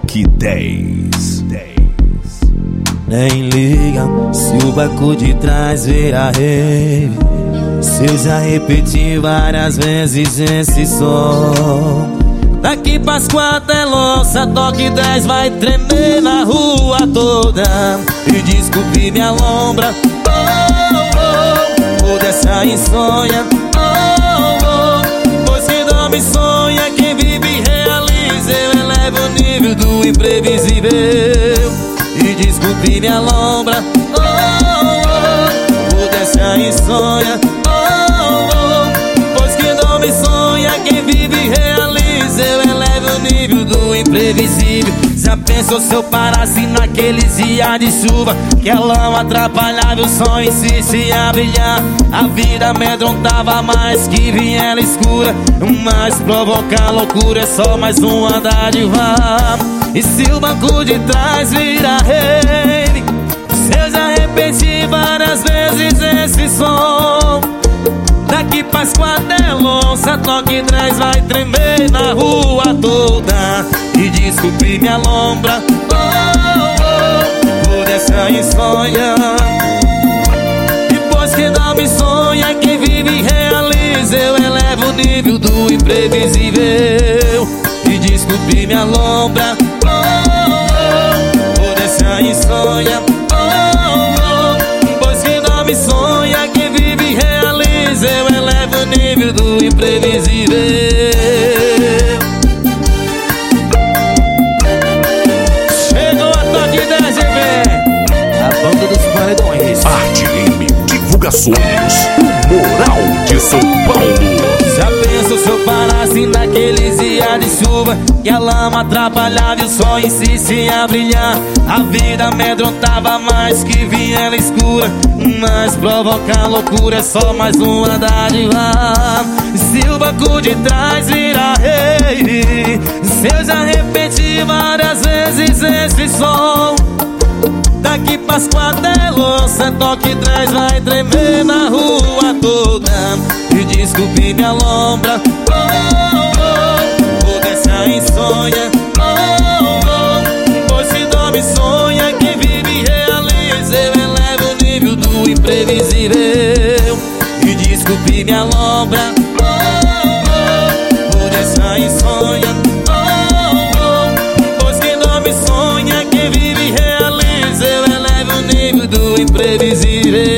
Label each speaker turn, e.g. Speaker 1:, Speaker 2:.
Speaker 1: Toque 10. 10.
Speaker 2: Nem liga se o banco de trás vira rave. Se já repeti várias vezes esse som. Daqui pras quatro é louça, toque 10 vai tremer na rua toda. E descobri minha lombra. Oh, oh, oh, dessa insônia. Imprevisível. E descobri minha lombra. Oh, oh, oh, dessa insônia. Oh, oh, pois quem dorme sonha, quem vive realiza. Eu elevo o nível do imprevisível. Já pensou se eu parasse naqueles dias de chuva? Que a lama atrapalhava o sonho insiste a brilhar. A vida amedrontava mais que viela escura. Mas provocar loucura é só mais uma dádiva. E se o banco de trás vira rave? Se eu já repeti várias vezes esse som. Daqui pras quatro é louça, toque trás vai tremer na rua toda E descobri minha lombra, oh, oh, por essa insônia Depois que dorme sonha, quem vive realiza Eu elevo o nível do imprevisível E descobri minha lombra, oh, oh, por essa insônia oh, oh, Pois que dorme sonha, quem vive realiza Eu elevo o nível do imprevisível Chegou a toque 10 GV A banda dos paredões
Speaker 1: Arte Lime Divulgações. O Moral de São Paulo.
Speaker 2: Já penso se eu parasse naqueles dias de chuva Que a lama atrapalhava e o sol insistia a brilhar. A vida amedrontava mais que viela escura Mas provocar loucura é só mais uma dádiva Se o banco de trás vira rei Se eu já repeti várias vezes esse som Daqui pras é louça, toque trás vai tremer na rua toda. E descobri minha lombra, oh, oh, oh, dessa insônia, oh, oh Pois se dorme sonha, quem vive realiza Eu elevo o nível do imprevisível E descobri minha lombra, oh, oh, oh, dessa insônia, oh, oh Pois quem dorme sonha, quem vive realiza Eu elevo o nível do imprevisível